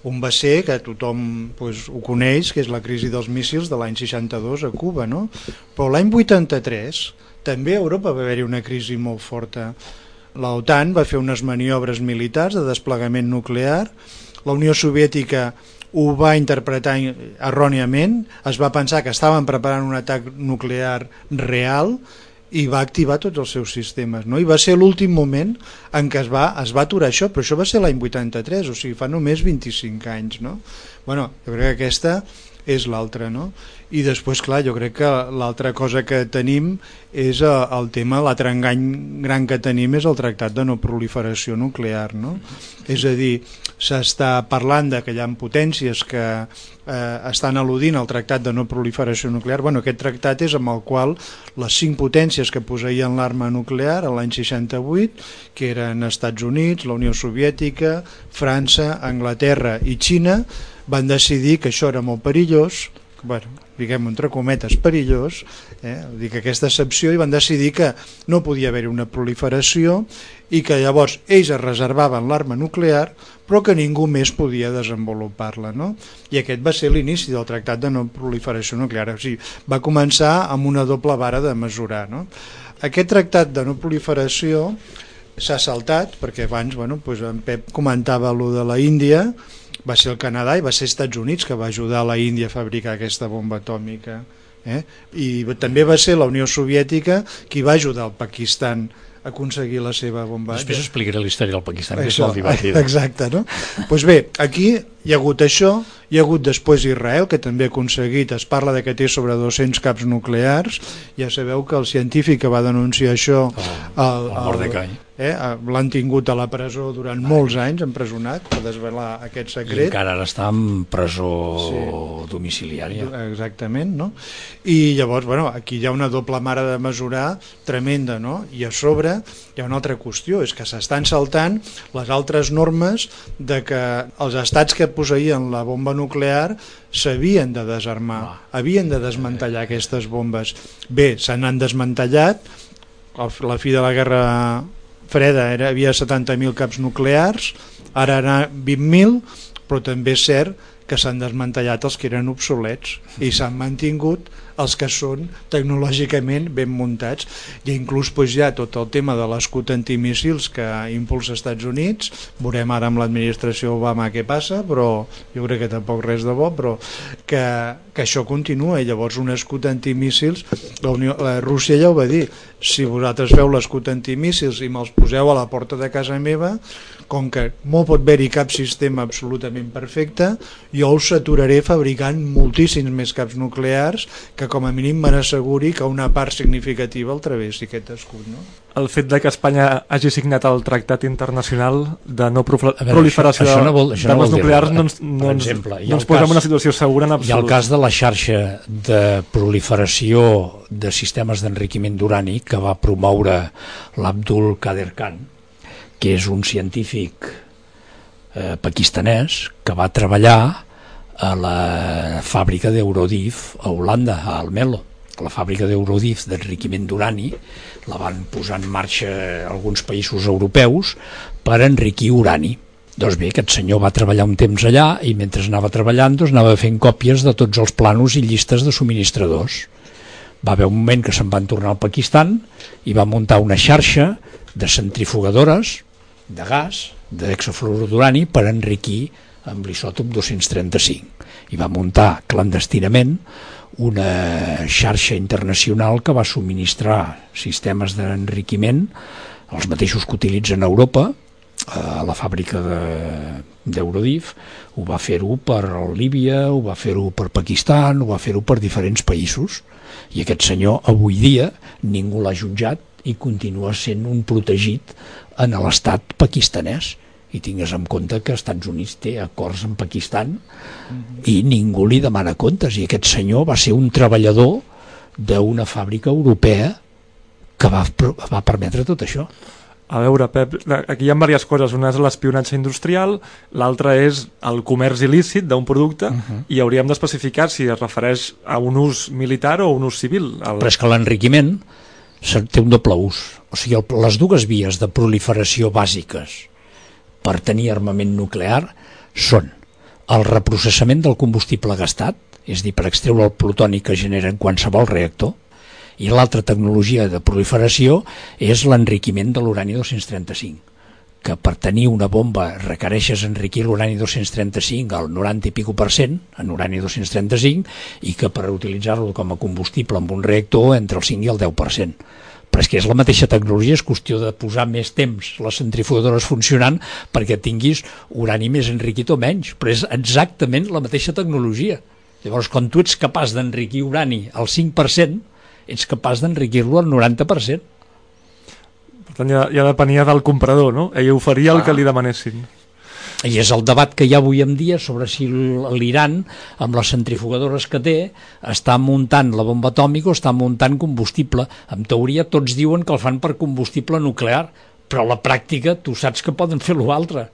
Un va ser, que tothom pues, ho coneix, que és la crisi dels míssils de l'any 62 a Cuba, no? Però l'any 83 també a Europa va haver-hi una crisi molt forta. La OTAN va fer unes maniobres militars de desplegament nuclear, la Unió Soviètica ho va interpretar erròniament, es va pensar que estaven preparant un atac nuclear real i va activar tots els seus sistemes no? i va ser l'últim moment en què es va, es va aturar això però això va ser l'any 83 o sigui fa només 25 anys no? bueno, jo crec que aquesta és l'altra no? I després clar jo crec que l'altra cosa que tenim és eh, el tema l'altre engany gran que tenim és el tractat de no proliferació nuclear no? és a dir s'està parlant de que hi ha potències que eh, estan al·ludint al tractat de no proliferació nuclear. Bueno, aquest tractat és amb el qual les cinc potències que poseïen l'arma nuclear l'any 68, que eren Estats Units, la Unió Soviètica, França, Anglaterra i Xina, van decidir que això era molt perillós, bueno, diguem entre cometes perillós eh? que aquesta excepció i van decidir que no podia haver una proliferació i que llavors ells es reservaven l'arma nuclear però que ningú més podia desenvolupar-la no? i aquest va ser l'inici del tractat de no proliferació nuclear o sigui, va començar amb una doble vara de mesurar no? aquest tractat de no proliferació s'ha saltat perquè abans bueno, doncs en Pep comentava lo de la Índia va ser el Canadà i va ser Estats Units que va ajudar la Índia a fabricar aquesta bomba atòmica eh? i també va ser la Unió Soviètica qui va ajudar el Pakistan a aconseguir la seva bomba. Després explicaré la història del Pakistan, que és molt divertida. Exacte, no? Doncs pues bé, aquí hi ha hagut això, hi ha hagut després Israel, que també ha aconseguit, es parla de que té sobre 200 caps nuclears, ja sabeu que el científic que va denunciar això... El, el, el Mordecai eh, l'han tingut a la presó durant molts anys empresonat per desvelar aquest secret i encara ara està en presó sí. domiciliària exactament no? i llavors bueno, aquí hi ha una doble mare de mesurar tremenda no? i a sobre hi ha una altra qüestió és que s'estan saltant les altres normes de que els estats que posseïen la bomba nuclear s'havien de desarmar, ah. havien de desmantellar aquestes bombes. Bé, se n'han desmantellat, a la fi de la guerra freda era, havia 70.000 caps nuclears, ara ara 20.000, però també és cert que s'han desmantellat els que eren obsolets i s'han mantingut els que són tecnològicament ben muntats. I inclús pues, ja tot el tema de l'escut antimíssils que impulsa Estats Units. Veurem ara amb l'administració Obama què passa però jo crec que tampoc res de bo però que, que això continua. I llavors un escut antimíssils la, Unió, la Rússia ja ho va dir si vosaltres feu l'escut antimíssils i me'ls poseu a la porta de casa meva com que no pot haver-hi cap sistema absolutament perfecte, jo us saturaré fabricant moltíssims més caps nuclears que com a mínim me n'asseguri que una part significativa el travessi aquest escut. No? El fet de que Espanya hagi signat el Tractat Internacional de no veure, proliferació això, això no vol, això d'armes no nuclears no ens, no ens, exemple, no ens posa en una situació segura en absolut. Hi ha el cas de la xarxa de proliferació de sistemes d'enriquiment d'urani que va promoure l'Abdul Kader Khan, que és un científic eh, pakistanès que va treballar a la fàbrica d'Eurodif a Holanda, a Almelo. La fàbrica d'Eurodif d'enriquiment d'urani la van posar en marxa alguns països europeus per enriquir urani. Doncs bé, aquest senyor va treballar un temps allà i mentre anava treballant doncs anava fent còpies de tots els planos i llistes de subministradors. Va haver un moment que se'n van tornar al Pakistan i va muntar una xarxa de centrifugadores de gas, d'hexafluorur d'urani, per enriquir amb l'isòtop 235 i va muntar clandestinament una xarxa internacional que va subministrar sistemes d'enriquiment els mateixos que utilitzen a Europa a la fàbrica d'Eurodif. De, ho va fer-ho per Líbia, ho va fer-ho per Pakistan, ho va fer-ho per diferents països. I aquest senyor avui dia ningú l'ha jutjat i continua sent un protegit en l'estat pakistanès i tingues en compte que Estats Units té acords amb Pakistan mm -hmm. i ningú li demana comptes i aquest senyor va ser un treballador d'una fàbrica europea que va, va permetre tot això a veure, Pep, aquí hi ha diverses coses. Una és l'espionatge industrial, l'altra és el comerç il·lícit d'un producte uh -huh. i hauríem d'especificar si es refereix a un ús militar o un ús civil. El... Però és que l'enriquiment té un doble ús. O sigui, les dues vies de proliferació bàsiques per tenir armament nuclear són el reprocessament del combustible gastat, és dir, per extreure el plutoni que genera en qualsevol reactor, i l'altra tecnologia de proliferació és l'enriquiment de l'urani 235 que per tenir una bomba requereixes enriquir l'urani 235 al 90 i pico per cent, en urani 235, i que per utilitzar-lo com a combustible amb un reactor entre el 5 i el 10% però és que és la mateixa tecnologia, és qüestió de posar més temps les centrifugadores funcionant perquè tinguis urani més enriquit o menys, però és exactament la mateixa tecnologia. Llavors, quan tu ets capaç d'enriquir urani al 5%, ets capaç d'enriquir-lo al 90%. Per tant, ja, ja depenia del comprador, no? Ell oferia ah. el que li demanessin i és el debat que hi ha avui en dia sobre si l'Iran, amb les centrifugadores que té, està muntant la bomba atòmica o està muntant combustible. En teoria tots diuen que el fan per combustible nuclear, però a la pràctica tu saps que poden fer l'altre.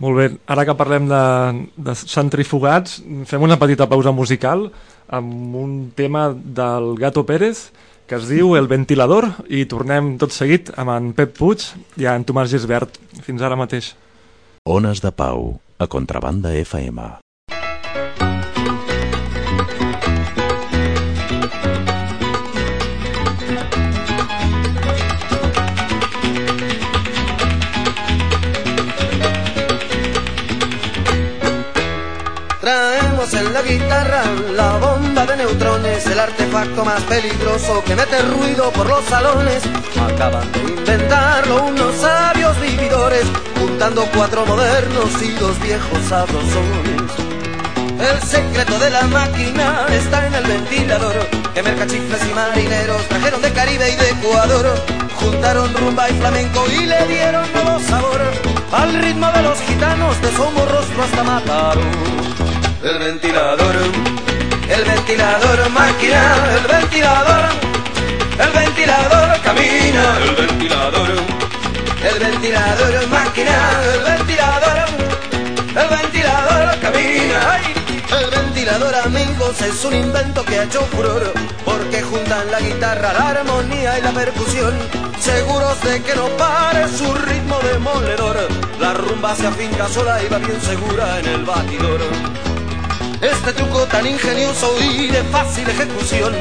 Molt bé, ara que parlem de, de centrifugats, fem una petita pausa musical amb un tema del Gato Pérez que es diu El ventilador i tornem tot seguit amb en Pep Puig i en Tomàs Gisbert. Fins ara mateix. Ones de Pau, a Contrabanda FM. Artefacto más peligroso que mete ruido por los salones. Acaban de inventarlo unos sabios vividores, juntando cuatro modernos y dos viejos sabrosones. El secreto de la máquina está en el ventilador, que mercachifles y marineros trajeron de Caribe y de Ecuador. Juntaron rumba y flamenco y le dieron nuevo sabor al ritmo de los gitanos de rostro hasta Mataró el ventilador, el ventilador máquina, el ventilador, el ventilador camina, el ventilador, el ventilador máquina, el ventilador, el ventilador camina. El ventilador amigos es un invento que ha hecho furor porque juntan la guitarra, la armonía y la percusión seguros de que no pare su ritmo demoledor. La rumba se afinca sola y va bien segura en el batidor. Este truco tan ingenioso y de fácil ejecución,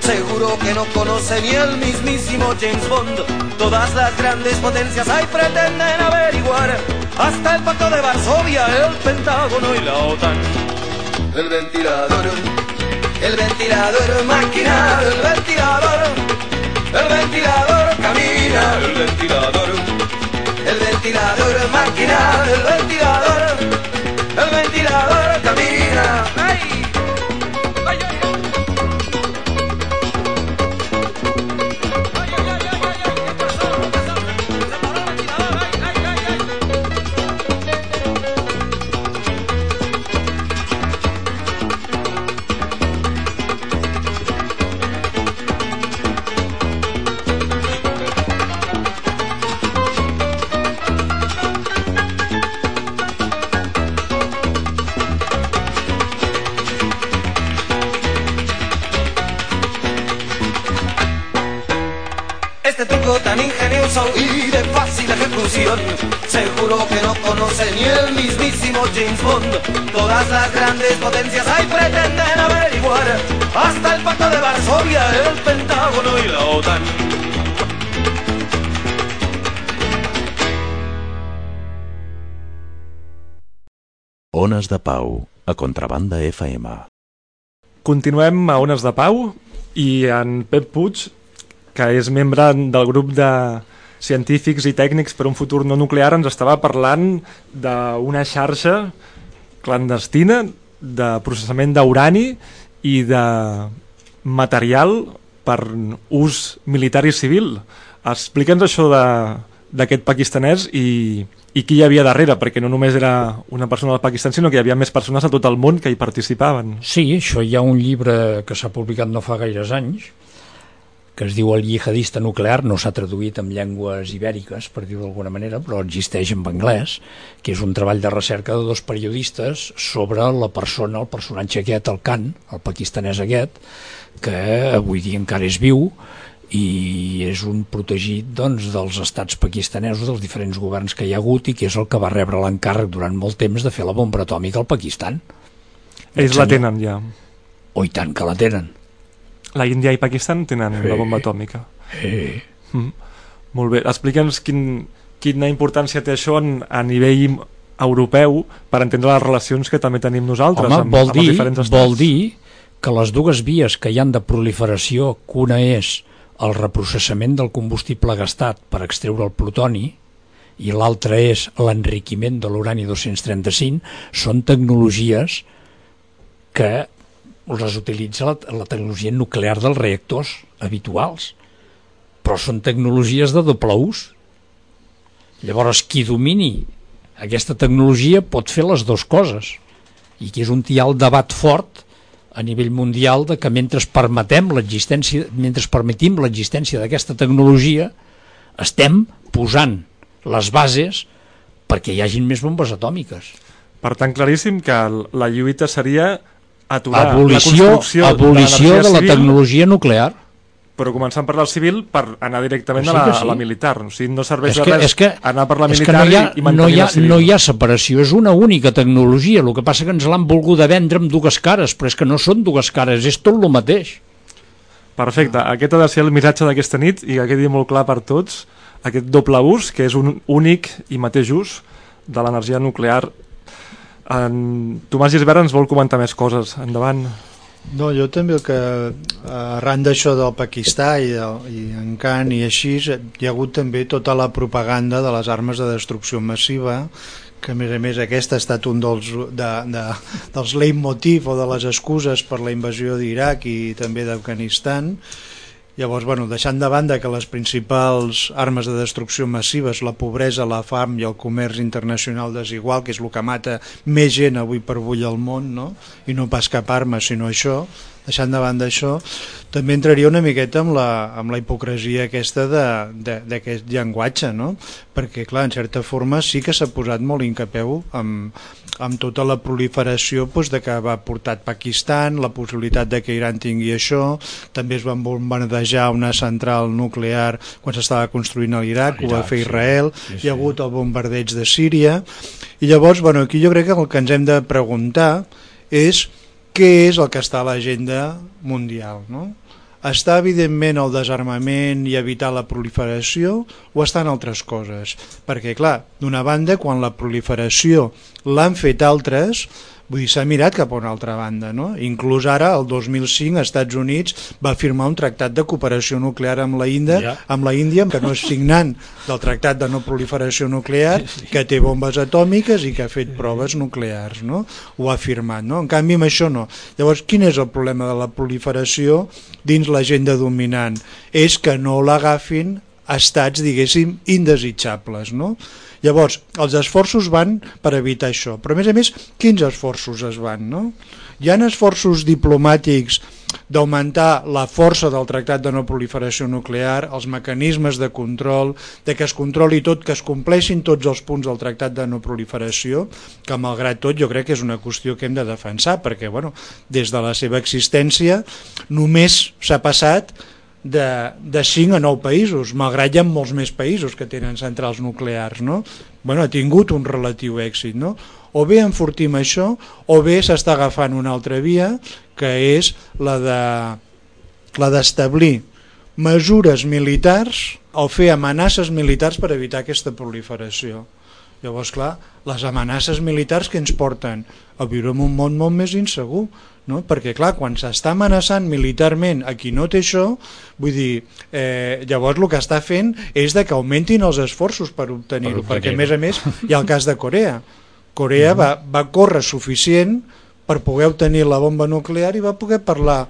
seguro que no conoce ni el mismísimo James Bond. Todas las grandes potencias ahí pretenden averiguar, hasta el pacto de Varsovia, el Pentágono y la OTAN. El ventilador, el ventilador máquina, el ventilador, el ventilador camina, el ventilador, el ventilador máquina, el ventilador, ventilador FM. Continuem a Ones de Pau i en Pep Puig, que és membre del grup de científics i tècnics per un futur no nuclear, ens estava parlant d'una xarxa clandestina de processament d'urani i de material per ús militar i civil. Explica'ns això d'aquest pakistanès i, i qui hi havia darrere, perquè no només era una persona del Pakistan, sinó que hi havia més persones a tot el món que hi participaven. Sí, això hi ha un llibre que s'ha publicat no fa gaires anys, que es diu El jihadista nuclear, no s'ha traduït en llengües ibèriques, per dir-ho d'alguna manera, però existeix en anglès, que és un treball de recerca de dos periodistes sobre la persona, el personatge aquest, el Khan, el pakistanès aquest, que avui dia encara és viu, i és un protegit doncs, dels estats pakistanesos, dels diferents governs que hi ha hagut i que és el que va rebre l'encàrrec durant molt temps de fer la bomba atòmica al Pakistan. Ells la tenen ja. O i tant que la tenen. La Índia i Pakistan tenen sí. la bomba atòmica. Sí. Mm. Molt bé, explica'ns quin, quina importància té això en, a nivell europeu per entendre les relacions que també tenim nosaltres Home, amb, vol amb dir, els diferents estats. Vol dir que les dues vies que hi han de proliferació, que una és el reprocessament del combustible gastat per extreure el plutoni i l'altra és l'enriquiment de l'urani 235, són tecnologies que les utilitza la, la tecnologia nuclear dels reactors habituals, però són tecnologies de doble ús. Llavors, qui domini aquesta tecnologia pot fer les dues coses, i que és un tial debat fort a nivell mundial de que mentre permetem l'existència mentre permetim l'existència d'aquesta tecnologia estem posant les bases perquè hi hagin més bombes atòmiques. Per tant, claríssim que la lluita seria aturar abolició, la construcció abolició de, de la tecnologia nuclear però començant per la civil per anar directament sí a, la, sí. a la militar. O sigui, no serveix és que, de res és que, anar per la militar no hi ha, i, mantenir no hi ha, la civil. no hi ha separació, és una única tecnologia, el que passa que ens l'han volgut vendre amb dues cares, però és que no són dues cares, és tot el mateix. Perfecte, aquest ha de ser el missatge d'aquesta nit i que quedi molt clar per tots aquest doble ús, que és un únic i mateix ús de l'energia nuclear. En Tomàs Gisbert ens vol comentar més coses. Endavant. No, jo també que arran d'això del Pakistà i, del, i en Can i així hi ha hagut també tota la propaganda de les armes de destrucció massiva que a més a més aquest ha estat un dels, de, de, dels leitmotiv o de les excuses per la invasió d'Iraq i també d'Afganistan Llavors, bueno, deixant de banda que les principals armes de destrucció massives, la pobresa, la fam i el comerç internacional desigual, que és el que mata més gent avui per avui al món, no? i no pas cap arma, sinó això, deixant de banda això, també entraria una miqueta amb la, amb la hipocresia aquesta d'aquest llenguatge, no? perquè clar, en certa forma sí que s'ha posat molt incapeu amb, amb tota la proliferació doncs, de que va portar Pakistan, la possibilitat de que Iran tingui això, també es van bombardejar una central nuclear quan s'estava construint a l'Iraq, ho va fer Israel. Sí, sí. hi ha hagut el bombardeig de Síria, i llavors, bueno, aquí jo crec que el que ens hem de preguntar és què és el que està a l'agenda mundial, no? està evidentment el desarmament i evitar la proliferació o estan altres coses? Perquè clar, d'una banda, quan la proliferació l'han fet altres, vull dir, s'ha mirat cap a una altra banda, no? Inclús ara, el 2005, els Estats Units va firmar un tractat de cooperació nuclear amb la Índia, ja. amb la Índia, que no és signant del tractat de no proliferació nuclear, que té bombes atòmiques i que ha fet proves nuclears, no? Ho ha firmat, no? En canvi, amb això no. Llavors, quin és el problema de la proliferació dins l'agenda dominant? És que no l'agafin estats, diguéssim, indesitjables, no? Llavors, els esforços van per evitar això, però a més a més, quins esforços es van, no? Hi han esforços diplomàtics d'augmentar la força del Tractat de no proliferació nuclear, els mecanismes de control, de que es controli tot, que es compleixin tots els punts del Tractat de no proliferació, que malgrat tot jo crec que és una qüestió que hem de defensar, perquè bueno, des de la seva existència només s'ha passat de, de 5 a 9 països, malgrat hi ha molts més països que tenen centrals nuclears, no? Bueno, ha tingut un relatiu èxit, no? O bé enfortim això, o bé s'està agafant una altra via, que és la de la mesures militars o fer amenaces militars per evitar aquesta proliferació. Llavors, clar, les amenaces militars que ens porten a viure en un món molt més insegur, no? perquè clar, quan s'està amenaçant militarment a qui no té això, vull dir, eh, llavors el que està fent és de que augmentin els esforços per obtenir-ho, Per perquè a més a més hi ha el cas de Corea. Corea va, va córrer suficient per poder obtenir la bomba nuclear i va poder parlar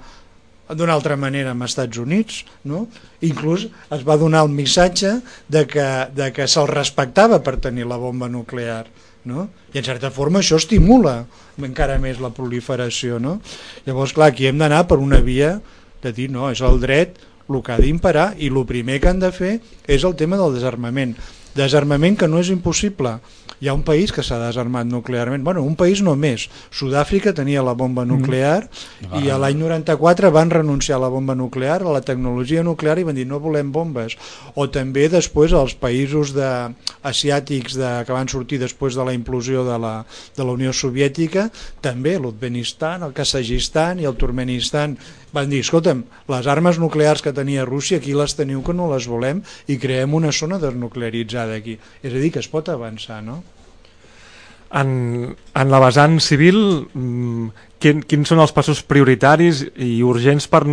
d'una altra manera amb Estats Units, no? Inclús es va donar el missatge de que, de que se'l respectava per tenir la bomba nuclear, no? I en certa forma això estimula encara més la proliferació, no? Llavors, clar, aquí hem d'anar per una via de dir, no, és el dret el que ha d'imperar i el primer que han de fer és el tema del desarmament. Desarmament que no és impossible. Hi ha un país que s'ha desarmat nuclearment. Bueno, un país no més. Sud-àfrica tenia la bomba nuclear mm. i a l'any 94 van renunciar a la bomba nuclear, a la tecnologia nuclear i van dir no volem bombes. O també després els països de, asiàtics de, que van sortir després de la implosió de la, de la Unió Soviètica, també l'Uzbenistan, el Kazakhstan i el Turkmenistan van dir, escolta'm, les armes nuclears que tenia Rússia, aquí les teniu que no les volem i creem una zona desnuclearitzada aquí. És a dir, que es pot avançar, no? En, en la vessant civil, mm, quin, quins són els passos prioritaris i urgents per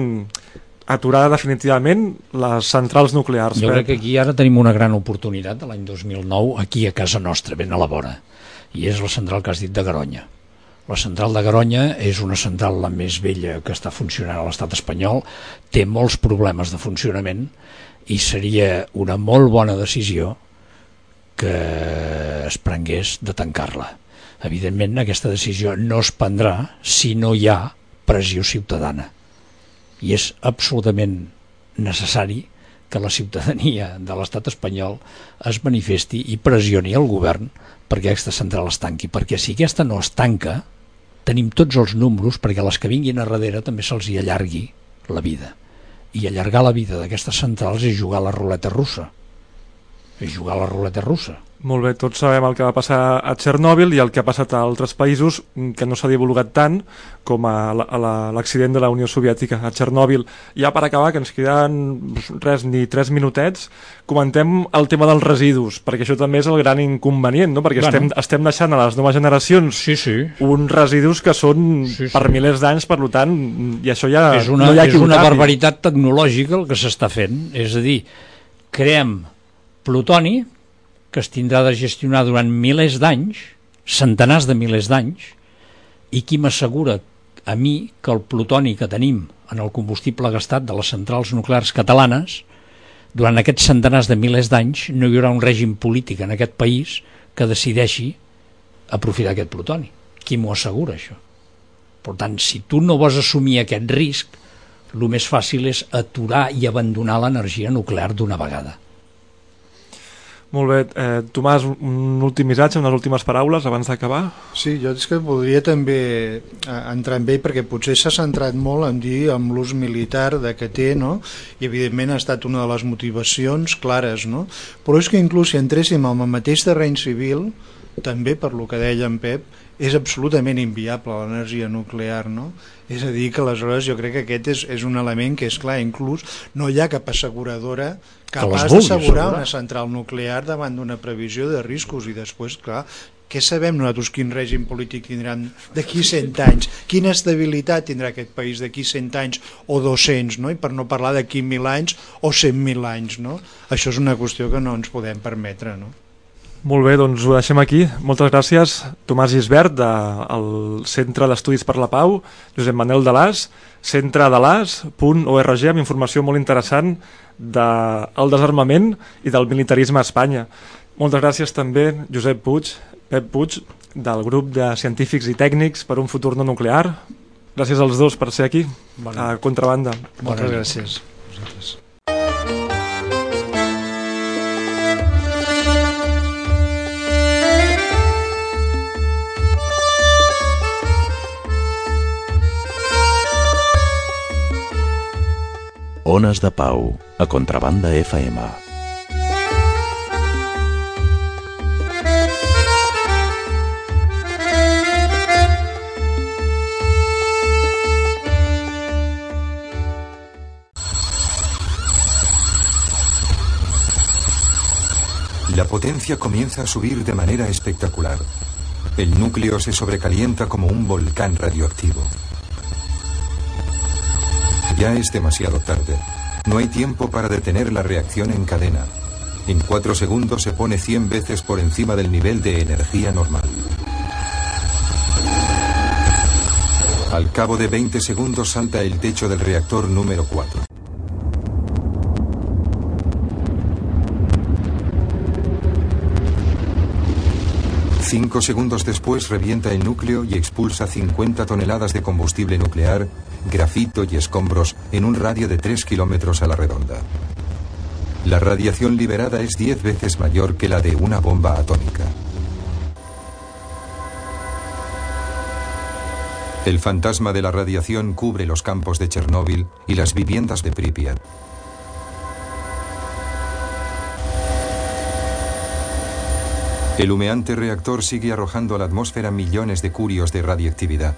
aturar definitivament les centrals nuclears? Jo Pep? crec que aquí ara tenim una gran oportunitat de l'any 2009 aquí a casa nostra, ben a la vora i és la central que has dit de Garonya la central de Garonya és una central la més vella que està funcionant a l'estat espanyol té molts problemes de funcionament i seria una molt bona decisió que es prengués de tancar-la. Evidentment aquesta decisió no es prendrà si no hi ha pressió ciutadana. I és absolutament necessari que la ciutadania de l'estat espanyol es manifesti i pressioni el govern perquè aquesta central es tanqui, perquè si aquesta no es tanca, tenim tots els números perquè les que vinguin a darrere també se'ls hi allargui la vida. I allargar la vida d'aquestes centrals és jugar a la ruleta russa. És jugar a la ruleta russa. Molt bé, tots sabem el que va passar a Txernòbil i el que ha passat a altres països mm, que no s'ha divulgat tant com a la- a la- l'accident de la Unió Soviètica a Txernòbil. Ja per acabar, que ens queden res ni tres minutets, comentem el tema dels residus, perquè això també és el gran inconvenient, no? perquè Bueno. estem, estem deixant a les noves generacions Sí, sí. uns residus que són Sí, sí. per milers d'anys, per tant, i això ja és una, no hi ha és una barbaritat tecnològica el que s'està fent. És a dir, creem plutoni que es tindrà de gestionar durant milers d'anys, centenars de milers d'anys, i qui m'assegura a mi que el plutoni que tenim en el combustible gastat de les centrals nuclears catalanes, durant aquests centenars de milers d'anys no hi haurà un règim polític en aquest país que decideixi aprofitar aquest plutoni. Qui m'ho assegura, això? Per tant, si tu no vols assumir aquest risc, el més fàcil és aturar i abandonar l'energia nuclear d'una vegada. Molt bé, eh, Tomàs, un últim missatge, unes últimes paraules abans d'acabar? Sí, jo és que voldria també eh, entrar en ell perquè potser s'ha centrat molt en dir amb l'ús militar de que té, no? i evidentment ha estat una de les motivacions clares, no? però és que inclús si entréssim en el mateix terreny civil, també per lo que deia en Pep, és absolutament inviable l'energia nuclear, no? És a dir, que aleshores jo crec que aquest és, és un element que és clar, inclús no hi ha cap asseguradora capaç d'assegurar assegurar. una central nuclear davant d'una previsió de riscos i després, clar, què sabem nosaltres quin règim polític tindran d'aquí 100 anys? Quina estabilitat tindrà aquest país d'aquí 100 anys o 200, no? I per no parlar d'aquí 1.000 anys o 100.000 anys, no? Això és una qüestió que no ens podem permetre, no? Molt bé, doncs ho deixem aquí. Moltes gràcies, Tomàs Gisbert, del Centre d'Estudis per la Pau, Josep Manel Dalàs, centredelàs.org, amb informació molt interessant del desarmament i del militarisme a Espanya. Moltes gràcies també, Josep Puig, Pep Puig, del grup de científics i tècnics per un futur no nuclear. Gràcies als dos per ser aquí, a Contrabanda. Moltes gràcies. Vosaltres. Ones de Pau, a Contrabanda FM. La potencia comienza a subir de manera espectacular. El núcleo se sobrecalienta como un volcán radioactivo. Ya es demasiado tarde. No hay tiempo para detener la reacción en cadena. En cuatro segundos se pone 100 veces por encima del nivel de energía normal. Al cabo de 20 segundos salta el techo del reactor número 4. Cinco segundos después revienta el núcleo y expulsa 50 toneladas de combustible nuclear, grafito y escombros en un radio de 3 kilómetros a la redonda. La radiación liberada es 10 veces mayor que la de una bomba atómica. El fantasma de la radiación cubre los campos de Chernóbil y las viviendas de Pripyat. El humeante reactor sigue arrojando a la atmósfera millones de curios de radiactividad.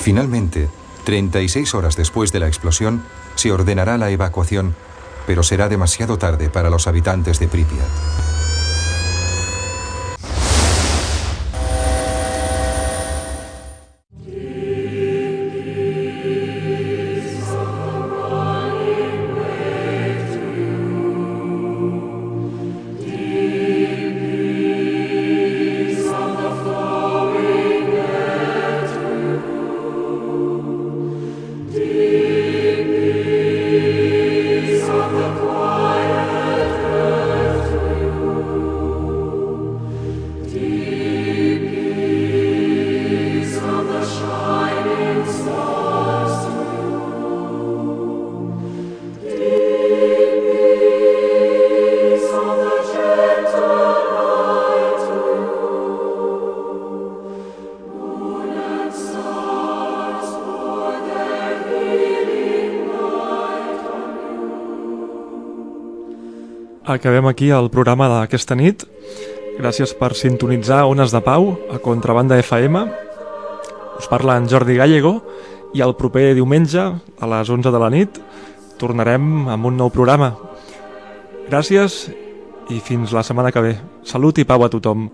Finalmente, 36 horas después de la explosión, se ordenará la evacuación, pero será demasiado tarde para los habitantes de Pripyat. Acabem aquí el programa d'aquesta nit. Gràcies per sintonitzar Ones de Pau a Contrabanda FM. Us parla en Jordi Gallego i el proper diumenge a les 11 de la nit tornarem amb un nou programa. Gràcies i fins la setmana que ve. Salut i pau a tothom.